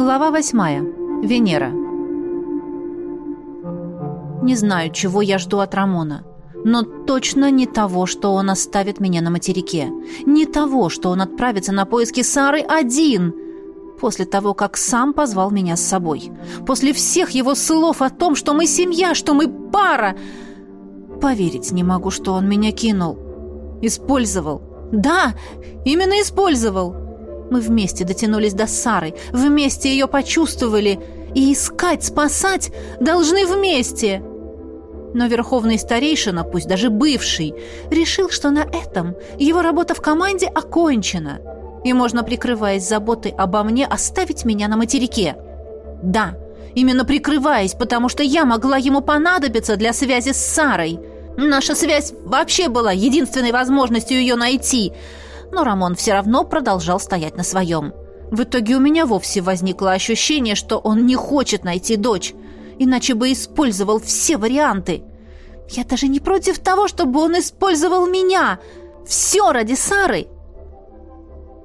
Глава восьмая. Венера. Не знаю, чего я жду от Рамона, но точно не того, что он оставит меня на материке. Не того, что он отправится на поиски Сары один, после того, как сам позвал меня с собой. После всех его слов о том, что мы семья, что мы пара. Поверить не могу, что он меня кинул. Использовал. Да, именно использовал. Мы вместе дотянулись до Сары, вместе ее почувствовали, и искать, спасать должны вместе. Но верховный старейшина, пусть даже бывший, решил, что на этом его работа в команде окончена, и можно, прикрываясь заботой обо мне, оставить меня на материке. Да, именно прикрываясь, потому что я могла ему понадобиться для связи с Сарой. Наша связь вообще была единственной возможностью ее найти — но Рамон все равно продолжал стоять на своем. В итоге у меня вовсе возникло ощущение, что он не хочет найти дочь, иначе бы использовал все варианты. Я даже не против того, чтобы он использовал меня. Все ради Сары.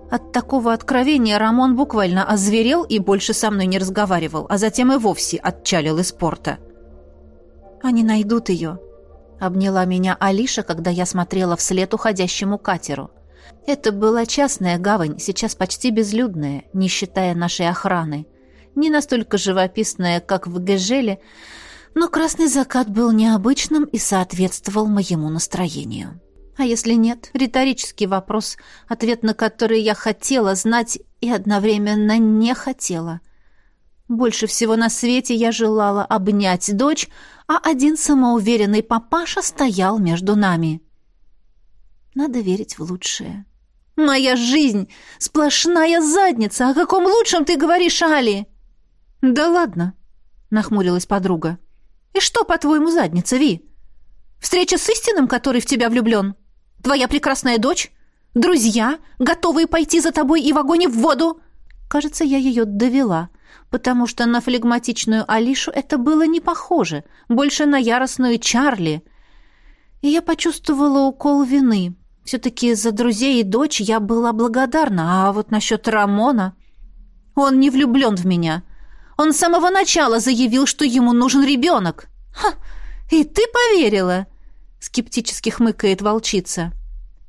От такого откровения Рамон буквально озверел и больше со мной не разговаривал, а затем и вовсе отчалил из порта. «Они найдут ее», — обняла меня Алиша, когда я смотрела вслед уходящему катеру. — это была частная гавань, сейчас почти безлюдная, не считая нашей охраны. Не настолько живописная, как в Гежеле, но красный закат был необычным и соответствовал моему настроению. А если нет, риторический вопрос, ответ на который я хотела знать и одновременно не хотела. Больше всего на свете я желала обнять дочь, а один самоуверенный папаша стоял между нами. Надо верить в лучшее. «Моя жизнь — сплошная задница! О каком лучшем ты говоришь, Али?» «Да ладно», — нахмурилась подруга. «И что, по-твоему, задница, Ви? Встреча с истинным, который в тебя влюблен? Твоя прекрасная дочь? Друзья, готовые пойти за тобой и в огонь и в воду?» Кажется, я ее довела, потому что на флегматичную Алишу это было не похоже, больше на яростную Чарли. И я почувствовала укол вины, все-таки за друзей и дочь я была благодарна, а вот насчет Рамона... Он не влюблен в меня. Он с самого начала заявил, что ему нужен ребенок. Ха! И ты поверила?» Скептически хмыкает волчица.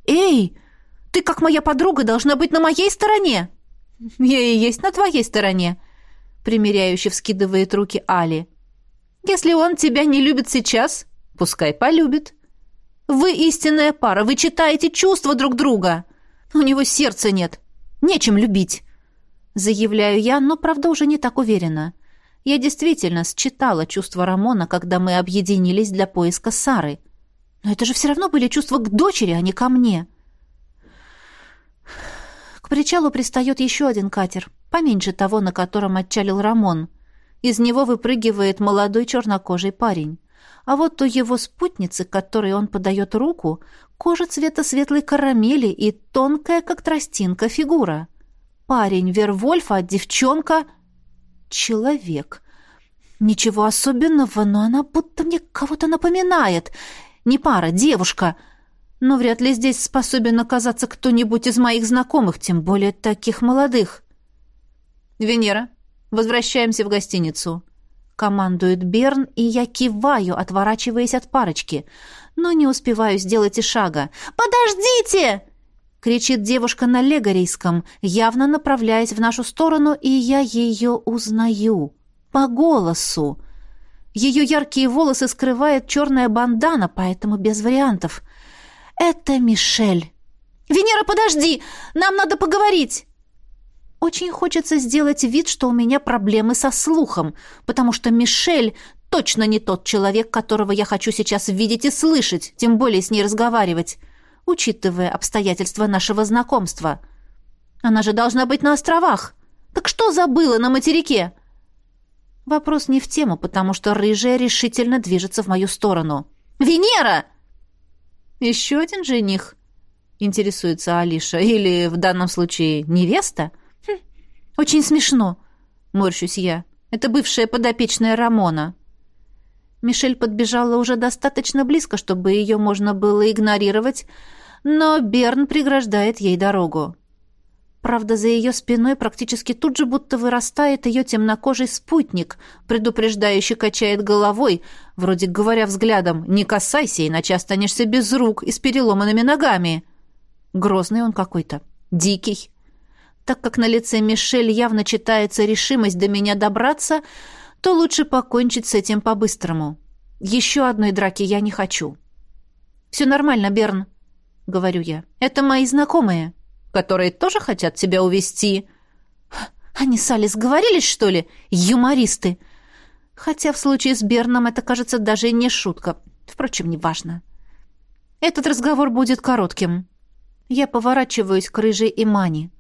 «Эй, ты, как моя подруга, должна быть на моей стороне!» «Я и есть на твоей стороне», — примиряюще вскидывает руки Али. «Если он тебя не любит сейчас, пускай полюбит. Вы истинная пара, вы читаете чувства друг друга. У него сердца нет. Нечем любить. Заявляю я, но правда уже не так уверена. Я действительно считала чувства Рамона, когда мы объединились для поиска Сары. Но это же все равно были чувства к дочери, а не ко мне. К причалу пристает еще один катер, поменьше того, на котором отчалил Рамон. Из него выпрыгивает молодой чернокожий парень. А вот у его спутницы, которой он подает руку, кожа цвета светлой карамели и тонкая, как тростинка, фигура. Парень Вервольф, а девчонка — человек. Ничего особенного, но она будто мне кого-то напоминает. Не пара, девушка. Но вряд ли здесь способен оказаться кто-нибудь из моих знакомых, тем более таких молодых. «Венера, возвращаемся в гостиницу», Командует Берн, и я киваю, отворачиваясь от парочки, но не успеваю сделать и шага. «Подождите!» — кричит девушка на легорийском, явно направляясь в нашу сторону, и я ее узнаю. По голосу. Ее яркие волосы скрывает черная бандана, поэтому без вариантов. «Это Мишель!» «Венера, подожди! Нам надо поговорить!» Очень хочется сделать вид, что у меня проблемы со слухом, потому что Мишель точно не тот человек, которого я хочу сейчас видеть и слышать, тем более с ней разговаривать, учитывая обстоятельства нашего знакомства. Она же должна быть на островах. Так что забыла на материке? Вопрос не в тему, потому что рыжая решительно движется в мою сторону. «Венера!» «Еще один жених?» — интересуется Алиша. «Или, в данном случае, невеста?» «Очень смешно», — морщусь я. «Это бывшая подопечная Рамона». Мишель подбежала уже достаточно близко, чтобы ее можно было игнорировать, но Берн преграждает ей дорогу. Правда, за ее спиной практически тут же будто вырастает ее темнокожий спутник, предупреждающий качает головой, вроде говоря взглядом «Не касайся, иначе останешься без рук и с переломанными ногами». Грозный он какой-то, дикий. Так как на лице Мишель явно читается решимость до меня добраться, то лучше покончить с этим по-быстрому. Еще одной драки я не хочу. «Все нормально, Берн», — говорю я. «Это мои знакомые» которые тоже хотят тебя увести. Они с Алис говорились, что ли? Юмористы. Хотя в случае с Берном это, кажется, даже не шутка. Впрочем, неважно. Этот разговор будет коротким. Я поворачиваюсь к рыжей Имани.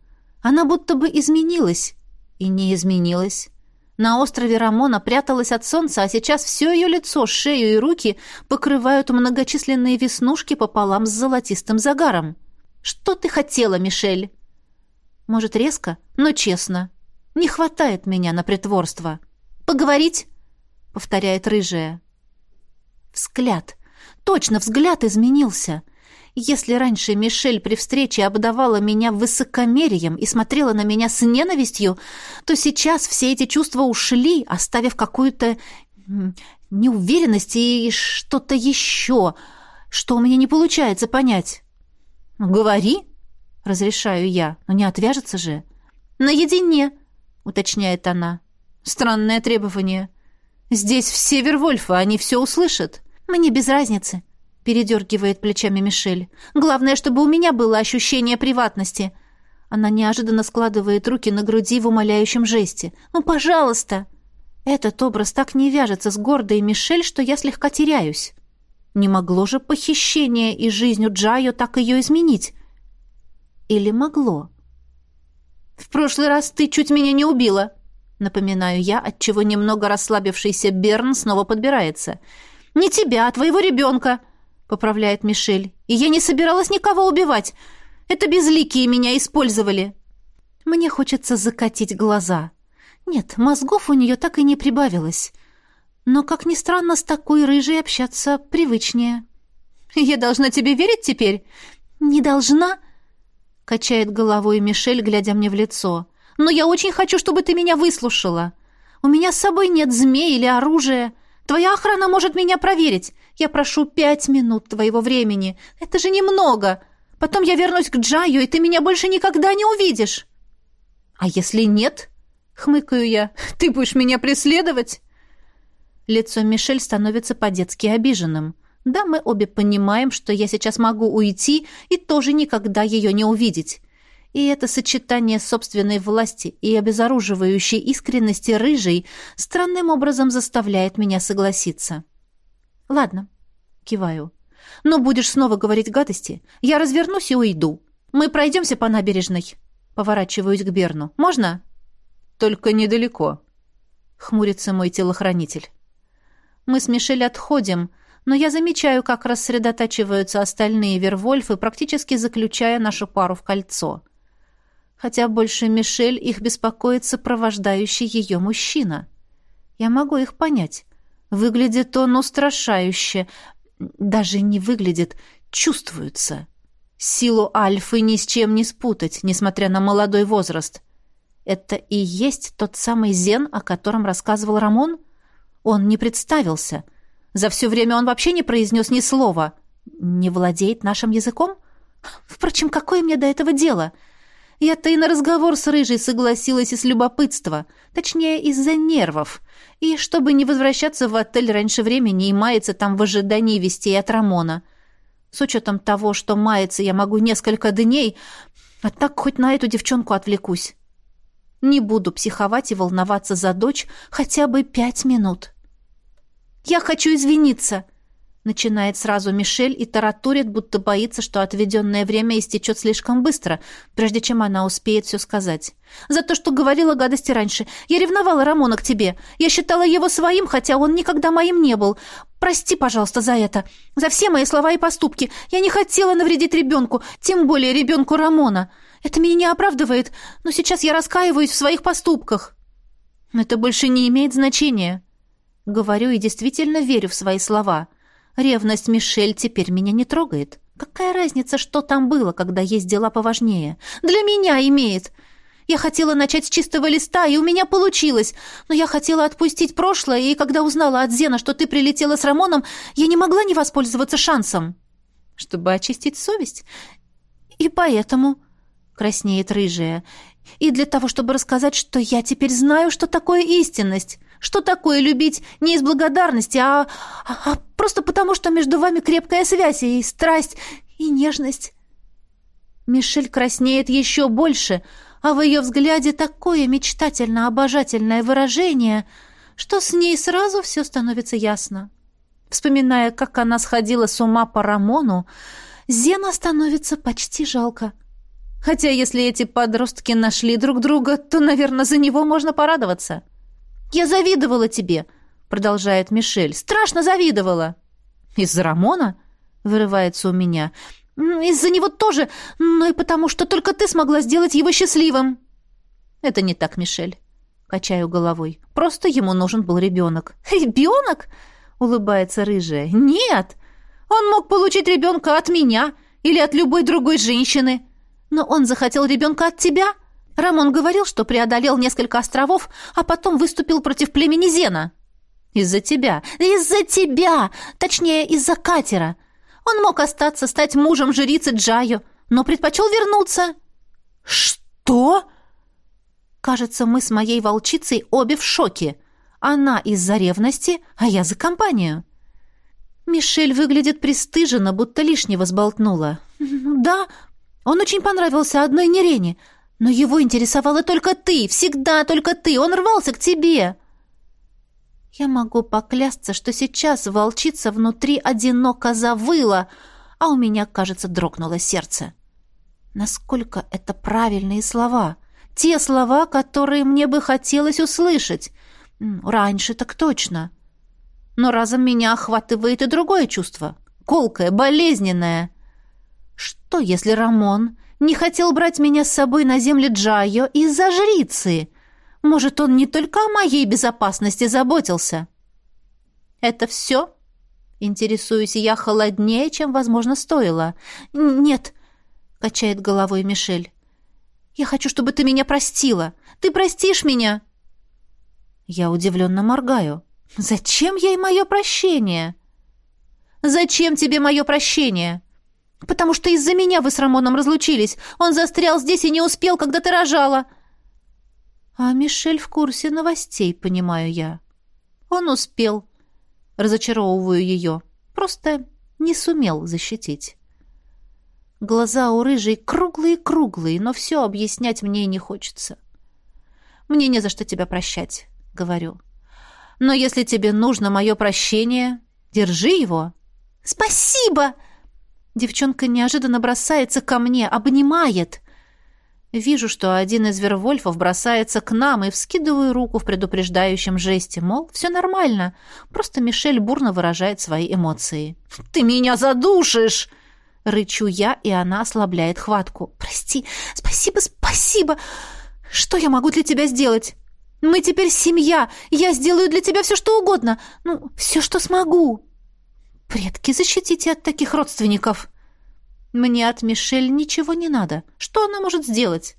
Она будто бы изменилась. И не изменилась. На острове Рамона пряталась от солнца, а сейчас все ее лицо, шею и руки покрывают многочисленные веснушки пополам с золотистым загаром. Что ты хотела, Мишель? Может, резко, но честно. Не хватает меня на притворство. Поговорить? повторяет рыжая. Взгляд. Точно, взгляд изменился. Если раньше Мишель при встрече обдавала меня высокомерием и смотрела на меня с ненавистью, то сейчас все эти чувства ушли, оставив какую-то неуверенность и что-то еще, что у меня не получается понять. «Говори», — разрешаю я, — «но не отвяжется же». «Наедине», — уточняет она. «Странное требование. Здесь все Вервольфы, они все услышат». «Мне без разницы», — передергивает плечами Мишель. «Главное, чтобы у меня было ощущение приватности». Она неожиданно складывает руки на груди в умоляющем жесте. «Ну, пожалуйста!» Этот образ так не вяжется с гордой Мишель, что я слегка теряюсь. Не могло же похищение и жизнью Джайо так ее изменить? Или могло? «В прошлый раз ты чуть меня не убила», — напоминаю я, отчего немного расслабившийся Берн снова подбирается. «Не тебя, а твоего ребенка», — поправляет Мишель. «И я не собиралась никого убивать. Это безликие меня использовали». Мне хочется закатить глаза. Нет, мозгов у нее так и не прибавилось. Но, как ни странно, с такой рыжей общаться привычнее. «Я должна тебе верить теперь?» «Не должна?» — качает головой Мишель, глядя мне в лицо. «Но я очень хочу, чтобы ты меня выслушала. У меня с собой нет змей или оружия. Твоя охрана может меня проверить. Я прошу пять минут твоего времени. Это же немного. Потом я вернусь к Джаю, и ты меня больше никогда не увидишь». «А если нет?» — хмыкаю я. «Ты будешь меня преследовать?» Лицо Мишель становится по-детски обиженным. Да, мы обе понимаем, что я сейчас могу уйти и тоже никогда ее не увидеть. И это сочетание собственной власти и обезоруживающей искренности рыжей странным образом заставляет меня согласиться. «Ладно», — киваю. «Но будешь снова говорить гадости, я развернусь и уйду. Мы пройдемся по набережной». Поворачиваюсь к Берну. «Можно?» «Только недалеко», — хмурится мой телохранитель. Мы с Мишель отходим, но я замечаю, как рассредотачиваются остальные Вервольфы, практически заключая нашу пару в кольцо. Хотя больше Мишель их беспокоит сопровождающий ее мужчина. Я могу их понять. Выглядит он устрашающе. Даже не выглядит, чувствуется. Силу Альфы ни с чем не спутать, несмотря на молодой возраст. Это и есть тот самый Зен, о котором рассказывал Рамон? — он не представился. За все время он вообще не произнес ни слова. Не владеет нашим языком? Впрочем, какое мне до этого дело? Я-то и на разговор с Рыжей согласилась из любопытства, точнее, из-за нервов. И чтобы не возвращаться в отель раньше времени и маяться там в ожидании вестей от Рамона. С учетом того, что маяться я могу несколько дней, а так хоть на эту девчонку отвлекусь. Не буду психовать и волноваться за дочь хотя бы пять минут. «Я хочу извиниться!» Начинает сразу Мишель и таратурит, будто боится, что отведенное время истечет слишком быстро, прежде чем она успеет все сказать. «За то, что говорила гадости раньше. Я ревновала Рамона к тебе. Я считала его своим, хотя он никогда моим не был. Прости, пожалуйста, за это. За все мои слова и поступки. Я не хотела навредить ребенку, тем более ребенку Рамона. Это меня не оправдывает, но сейчас я раскаиваюсь в своих поступках». «Это больше не имеет значения», Говорю и действительно верю в свои слова. Ревность Мишель теперь меня не трогает. Какая разница, что там было, когда есть дела поважнее? Для меня имеет. Я хотела начать с чистого листа, и у меня получилось. Но я хотела отпустить прошлое, и когда узнала от Зена, что ты прилетела с Рамоном, я не могла не воспользоваться шансом. Чтобы очистить совесть? И поэтому, краснеет рыжая, и для того, чтобы рассказать, что я теперь знаю, что такое истинность, что такое любить не из благодарности, а, а, а просто потому, что между вами крепкая связь и страсть, и нежность. Мишель краснеет еще больше, а в ее взгляде такое мечтательно-обожательное выражение, что с ней сразу все становится ясно. Вспоминая, как она сходила с ума по Рамону, Зена становится почти жалко. Хотя если эти подростки нашли друг друга, то, наверное, за него можно порадоваться. «Я завидовала тебе», — продолжает Мишель. «Страшно завидовала». «Из-за Рамона?» — вырывается у меня. Из-за него тоже, но и потому, что только ты смогла сделать его счастливым. Это не так, Мишель. Качаю головой. Просто ему нужен был ребенок. Ребенок? Улыбается рыжая. Нет! Он мог получить ребенка от меня или от любой другой женщины. Но он захотел ребенка от тебя. Рамон говорил, что преодолел несколько островов, а потом выступил против племени Зена. Из-за тебя. Из-за тебя! Точнее, из-за катера. Он мог остаться, стать мужем жрицы Джаю, но предпочел вернуться. Что? Кажется, мы с моей волчицей обе в шоке. Она из-за ревности, а я за компанию. Мишель выглядит пристыженно, будто лишнего сболтнула. «Да, он очень понравился одной Нерене, но его интересовала только ты, всегда только ты, он рвался к тебе!» Я могу поклясться, что сейчас волчица внутри одиноко завыла, а у меня, кажется, дрогнуло сердце. Насколько это правильные слова? Те слова, которые мне бы хотелось услышать. Раньше так точно. Но разом меня охватывает и другое чувство. Колкое, болезненное. Что, если Рамон не хотел брать меня с собой на земле Джайо из-за жрицы? Может, он не только о моей безопасности заботился? Это все? Интересуюсь я холоднее, чем, возможно, стоило. Нет, качает головой Мишель. Я хочу, чтобы ты меня простила. Ты простишь меня? Я удивленно моргаю. Зачем ей мое прощение? Зачем тебе мое прощение? Потому что из-за меня вы с Рамоном разлучились. Он застрял здесь и не успел, когда ты рожала. А Мишель в курсе новостей, понимаю я. Он успел. Разочаровываю ее. Просто не сумел защитить. Глаза у рыжей круглые-круглые, но все объяснять мне не хочется. Мне не за что тебя прощать, говорю. Но если тебе нужно мое прощение, держи его. Спасибо! Девчонка неожиданно бросается ко мне, обнимает. Вижу, что один из вервольфов бросается к нам и вскидываю руку в предупреждающем жесте, мол, все нормально, просто Мишель бурно выражает свои эмоции. «Ты меня задушишь!» Рычу я, и она ослабляет хватку. «Прости, спасибо, спасибо! Что я могу для тебя сделать? Мы теперь семья, я сделаю для тебя все, что угодно, ну, все, что смогу!» «Предки, защитите от таких родственников!» Мне от Мишель ничего не надо. Что она может сделать?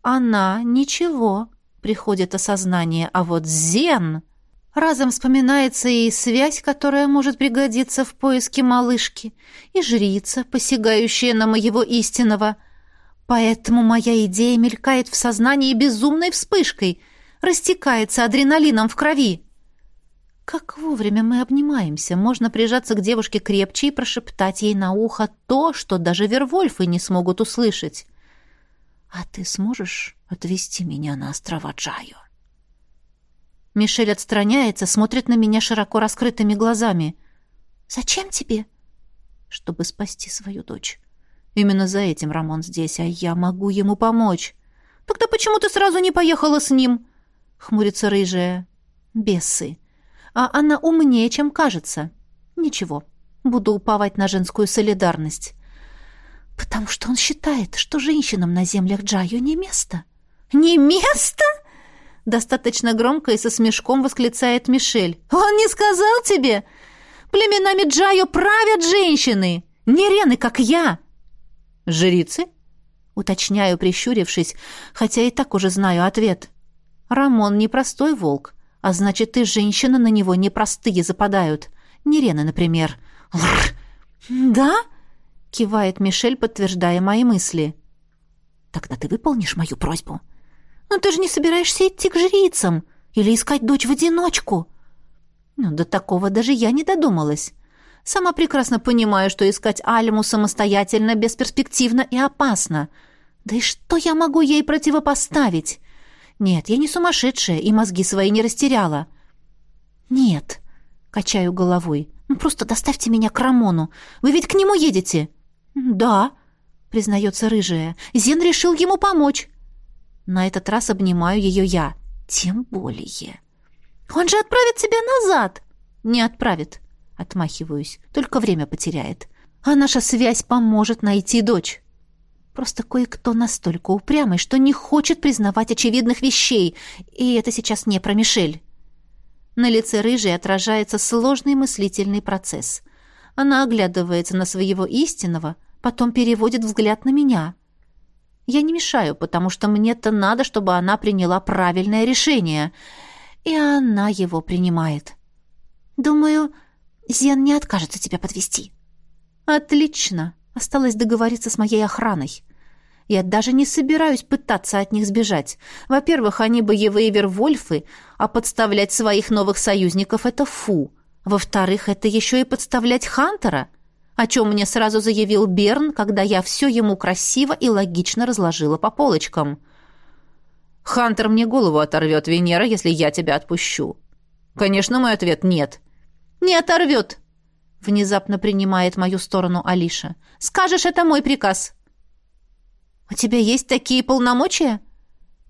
Она ничего, приходит осознание, а вот Зен... Разом вспоминается и связь, которая может пригодиться в поиске малышки, и жрица, посягающая на моего истинного. Поэтому моя идея мелькает в сознании безумной вспышкой, растекается адреналином в крови. Как вовремя мы обнимаемся. Можно прижаться к девушке крепче и прошептать ей на ухо то, что даже вервольфы не смогут услышать. «А ты сможешь отвезти меня на острова Джайо?» Мишель отстраняется, смотрит на меня широко раскрытыми глазами. «Зачем тебе?» «Чтобы спасти свою дочь. Именно за этим Рамон здесь, а я могу ему помочь». «Тогда почему ты сразу не поехала с ним?» — хмурится рыжая. «Бесы а она умнее, чем кажется. Ничего, буду уповать на женскую солидарность. Потому что он считает, что женщинам на землях Джаю не место. Не место? Достаточно громко и со смешком восклицает Мишель. Он не сказал тебе? Племенами Джаю правят женщины. Нерены, как я!» «Жрицы?» Уточняю, прищурившись, хотя и так уже знаю ответ. «Рамон не простой волк, а значит, и женщины на него непростые западают. Нерены, например». «Да?» — кивает Мишель, подтверждая мои мысли. «Тогда ты выполнишь мою просьбу». «Но ты же не собираешься идти к жрицам или искать дочь в одиночку?» «Ну, до такого даже я не додумалась». Сама прекрасно понимаю, что искать Альму самостоятельно бесперспективно и опасно. Да и что я могу ей противопоставить? Нет, я не сумасшедшая и мозги свои не растеряла. Нет, качаю головой. Ну просто доставьте меня к Рамону. Вы ведь к нему едете? Да, признается рыжая. Зен решил ему помочь. На этот раз обнимаю ее я. Тем более. Он же отправит тебя назад. Не отправит. Отмахиваюсь. Только время потеряет. А наша связь поможет найти дочь. Просто кое-кто настолько упрямый, что не хочет признавать очевидных вещей. И это сейчас не про Мишель. На лице рыжей отражается сложный мыслительный процесс. Она оглядывается на своего истинного, потом переводит взгляд на меня. Я не мешаю, потому что мне-то надо, чтобы она приняла правильное решение. И она его принимает. Думаю, Зен не откажется тебя подвести. Отлично. Осталось договориться с моей охраной. Я даже не собираюсь пытаться от них сбежать. Во-первых, они боевые вервольфы, а подставлять своих новых союзников — это фу. Во-вторых, это еще и подставлять Хантера, о чем мне сразу заявил Берн, когда я все ему красиво и логично разложила по полочкам. «Хантер мне голову оторвет, Венера, если я тебя отпущу». Конечно, мой ответ — нет. «Не оторвет!» — внезапно принимает мою сторону Алиша. «Скажешь, это мой приказ!» «У тебя есть такие полномочия?»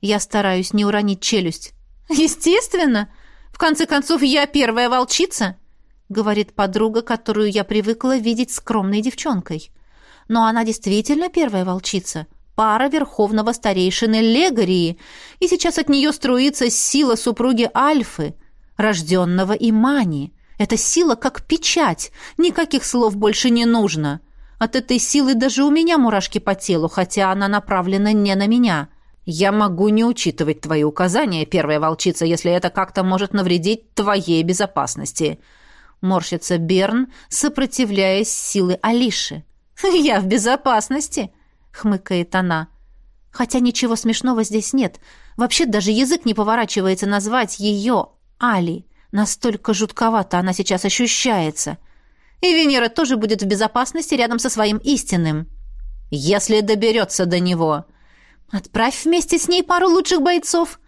Я стараюсь не уронить челюсть. «Естественно! В конце концов, я первая волчица!» говорит подруга, которую я привыкла видеть скромной девчонкой. Но она действительно первая волчица, пара верховного старейшины Легарии, и сейчас от нее струится сила супруги Альфы, рожденного Имани. Эта сила как печать, никаких слов больше не нужно. От этой силы даже у меня мурашки по телу, хотя она направлена не на меня. Я могу не учитывать твои указания, первая волчица, если это как-то может навредить твоей безопасности. Морщится Берн, сопротивляясь силы Алиши. Я в безопасности, хмыкает она. Хотя ничего смешного здесь нет. Вообще даже язык не поворачивается назвать ее Али. Настолько жутковато она сейчас ощущается. И Венера тоже будет в безопасности рядом со своим истинным. Если доберется до него. Отправь вместе с ней пару лучших бойцов.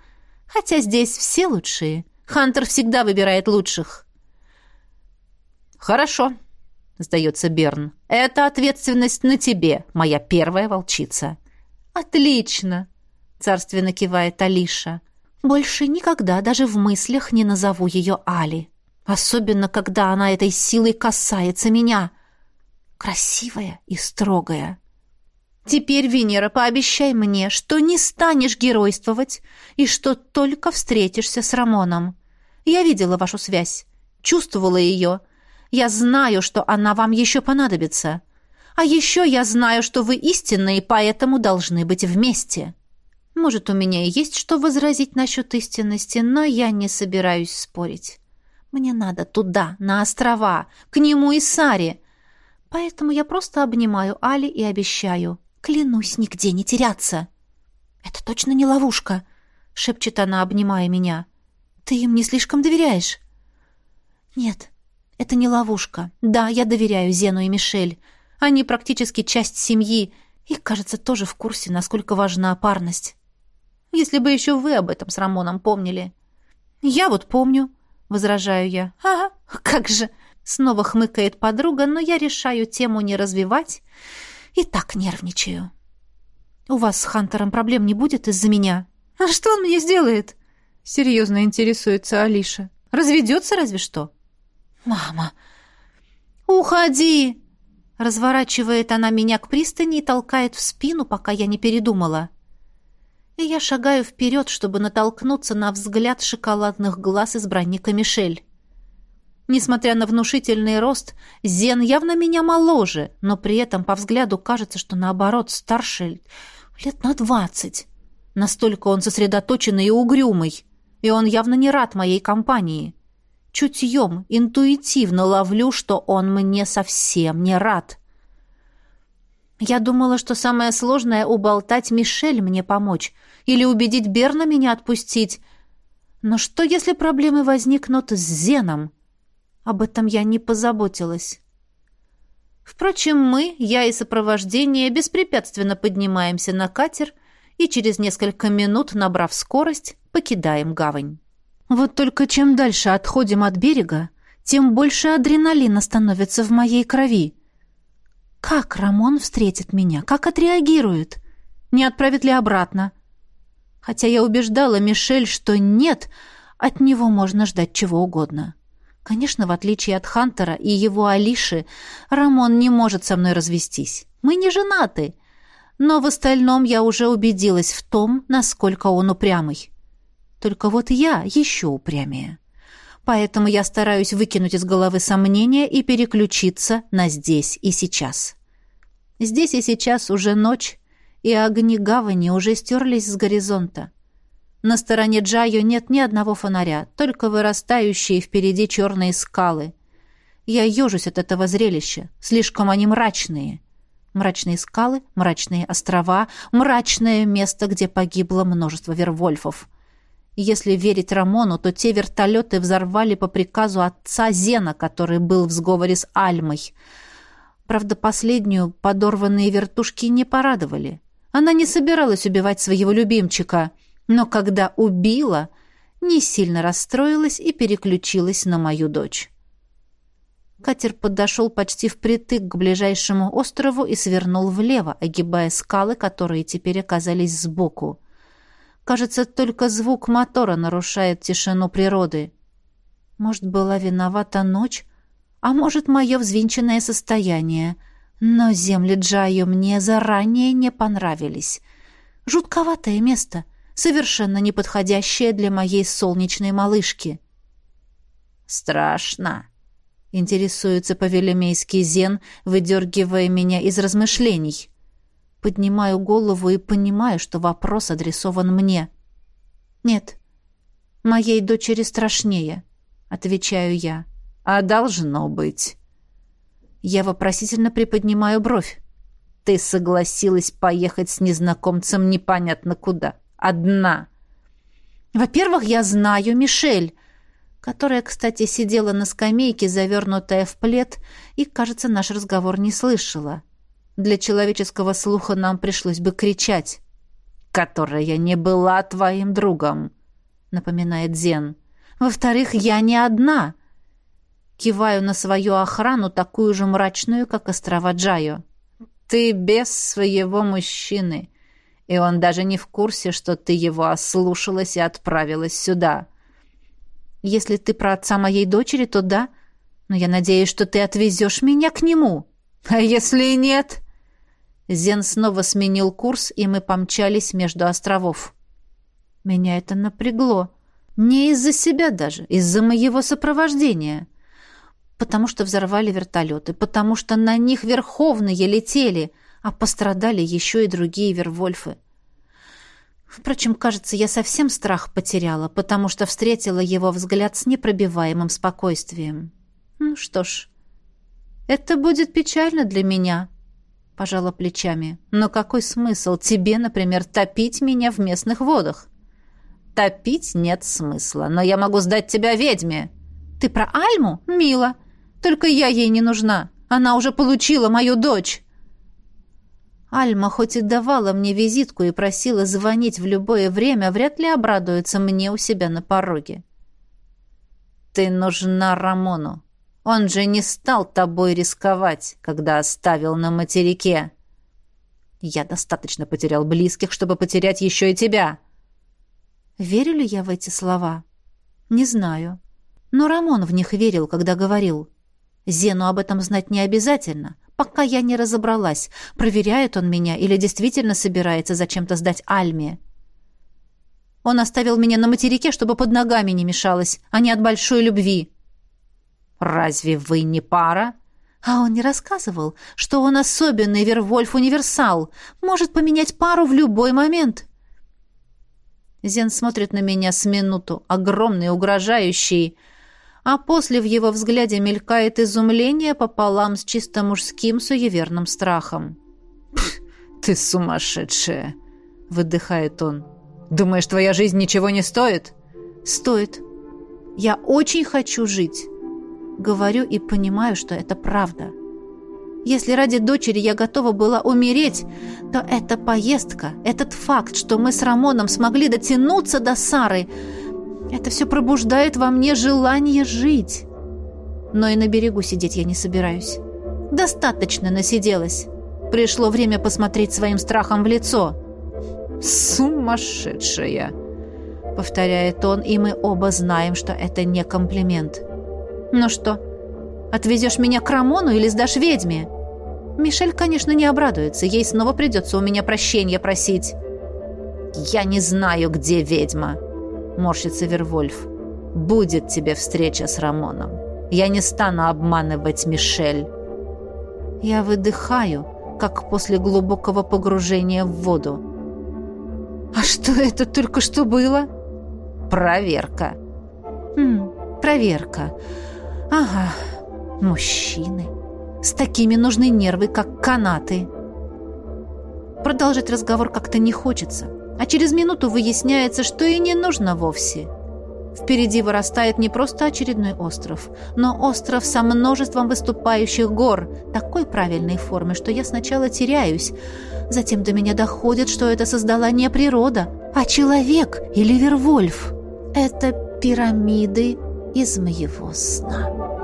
Хотя здесь все лучшие. Хантер всегда выбирает лучших. Хорошо, сдается Берн. Это ответственность на тебе, моя первая волчица. Отлично, царственно кивает Алиша. Больше никогда даже в мыслях не назову ее Али. Особенно, когда она этой силой касается меня. Красивая и строгая. Теперь, Венера, пообещай мне, что не станешь геройствовать и что только встретишься с Рамоном. Я видела вашу связь, чувствовала ее. Я знаю, что она вам еще понадобится. А еще я знаю, что вы истинные, поэтому должны быть вместе. Может, у меня и есть что возразить насчет истинности, но я не собираюсь спорить. Мне надо туда, на острова, к нему и Саре. Поэтому я просто обнимаю Али и обещаю. Клянусь нигде не теряться. Это точно не ловушка, шепчет она, обнимая меня. Ты им не слишком доверяешь? Нет, это не ловушка. Да, я доверяю Зену и Мишель. Они практически часть семьи и, кажется, тоже в курсе, насколько важна парность. Если бы еще вы об этом с Рамоном помнили. Я вот помню, возражаю я. Ага, как же. Снова хмыкает подруга, но я решаю тему не развивать и так нервничаю. У вас с Хантером проблем не будет из-за меня? А что он мне сделает? Серьезно интересуется Алиша. Разведется разве что? Мама, уходи! Разворачивает она меня к пристани и толкает в спину, пока я не передумала и я шагаю вперед, чтобы натолкнуться на взгляд шоколадных глаз избранника Мишель. Несмотря на внушительный рост, Зен явно меня моложе, но при этом по взгляду кажется, что наоборот старше лет на двадцать. Настолько он сосредоточенный и угрюмый, и он явно не рад моей компании. Чутьем, интуитивно ловлю, что он мне совсем не рад. Я думала, что самое сложное — уболтать Мишель мне помочь или убедить Берна меня отпустить. Но что, если проблемы возникнут с Зеном? Об этом я не позаботилась. Впрочем, мы, я и сопровождение, беспрепятственно поднимаемся на катер и через несколько минут, набрав скорость, покидаем гавань. Вот только чем дальше отходим от берега, тем больше адреналина становится в моей крови. Как Рамон встретит меня? Как отреагирует? Не отправит ли обратно? Хотя я убеждала Мишель, что нет, от него можно ждать чего угодно. Конечно, в отличие от Хантера и его Алиши, Рамон не может со мной развестись. Мы не женаты. Но в остальном я уже убедилась в том, насколько он упрямый. Только вот я еще упрямее. Поэтому я стараюсь выкинуть из головы сомнения и переключиться на здесь и сейчас. Здесь и сейчас уже ночь, и огни гавани уже стерлись с горизонта. На стороне Джайо нет ни одного фонаря, только вырастающие впереди черные скалы. Я ежусь от этого зрелища, слишком они мрачные. Мрачные скалы, мрачные острова, мрачное место, где погибло множество вервольфов — если верить Рамону, то те вертолеты взорвали по приказу отца Зена, который был в сговоре с Альмой. Правда, последнюю подорванные вертушки не порадовали. Она не собиралась убивать своего любимчика, но когда убила, не сильно расстроилась и переключилась на мою дочь. Катер подошел почти впритык к ближайшему острову и свернул влево, огибая скалы, которые теперь оказались сбоку. Кажется, только звук мотора нарушает тишину природы. Может, была виновата ночь, а может, мое взвинченное состояние. Но земли Джаю мне заранее не понравились. Жутковатое место, совершенно неподходящее для моей солнечной малышки. «Страшно», — интересуется повелемейский Зен, выдергивая меня из размышлений. Поднимаю голову и понимаю, что вопрос адресован мне. «Нет, моей дочери страшнее», — отвечаю я. «А должно быть». Я вопросительно приподнимаю бровь. «Ты согласилась поехать с незнакомцем непонятно куда. Одна». «Во-первых, я знаю Мишель», которая, кстати, сидела на скамейке, завернутая в плед, и, кажется, наш разговор не слышала. Для человеческого слуха нам пришлось бы кричать. «Которая не была твоим другом», — напоминает Зен. «Во-вторых, я не одна». Киваю на свою охрану, такую же мрачную, как острова Джайо. «Ты без своего мужчины, и он даже не в курсе, что ты его ослушалась и отправилась сюда». «Если ты про отца моей дочери, то да, но я надеюсь, что ты отвезешь меня к нему». «А если нет?» Зен снова сменил курс, и мы помчались между островов. Меня это напрягло. Не из-за себя даже, из-за моего сопровождения. Потому что взорвали вертолеты, потому что на них верховные летели, а пострадали еще и другие вервольфы. Впрочем, кажется, я совсем страх потеряла, потому что встретила его взгляд с непробиваемым спокойствием. Ну что ж, это будет печально для меня, пожала плечами. «Но какой смысл тебе, например, топить меня в местных водах?» «Топить нет смысла, но я могу сдать тебя ведьме». «Ты про Альму? Мило. Только я ей не нужна. Она уже получила мою дочь». Альма хоть и давала мне визитку и просила звонить в любое время, вряд ли обрадуется мне у себя на пороге. «Ты нужна Рамону», он же не стал тобой рисковать, когда оставил на материке. Я достаточно потерял близких, чтобы потерять еще и тебя. Верю ли я в эти слова? Не знаю. Но Рамон в них верил, когда говорил. Зену об этом знать не обязательно, пока я не разобралась, проверяет он меня или действительно собирается зачем-то сдать Альме. Он оставил меня на материке, чтобы под ногами не мешалось, а не от большой любви. Разве вы не пара? А он не рассказывал, что он особенный Вервольф-универсал, может поменять пару в любой момент. Зен смотрит на меня с минуту, огромный, угрожающий, а после в его взгляде мелькает изумление пополам с чисто мужским суеверным страхом. «Ты сумасшедшая!» — выдыхает он. «Думаешь, твоя жизнь ничего не стоит?» «Стоит. Я очень хочу жить». Говорю и понимаю, что это правда. Если ради дочери я готова была умереть, то эта поездка, этот факт, что мы с Рамоном смогли дотянуться до Сары, это все пробуждает во мне желание жить. Но и на берегу сидеть я не собираюсь. Достаточно насиделась. Пришло время посмотреть своим страхом в лицо. «Сумасшедшая!» — повторяет он, и мы оба знаем, что это не комплимент. «Ну что, отвезешь меня к Рамону или сдашь ведьме?» Мишель, конечно, не обрадуется. Ей снова придется у меня прощения просить. «Я не знаю, где ведьма», — морщится Вервольф. «Будет тебе встреча с Рамоном. Я не стану обманывать Мишель». Я выдыхаю, как после глубокого погружения в воду. «А что это только что было?» «Проверка». «Хм, проверка. Ага, мужчины. С такими нужны нервы, как канаты». Продолжить разговор как-то не хочется, а через минуту выясняется, что и не нужно вовсе. Впереди вырастает не просто очередной остров, но остров со множеством выступающих гор, такой правильной формы, что я сначала теряюсь. Затем до меня доходит, что это создала не природа, а человек или Вервольф. Это пирамиды из моего сна».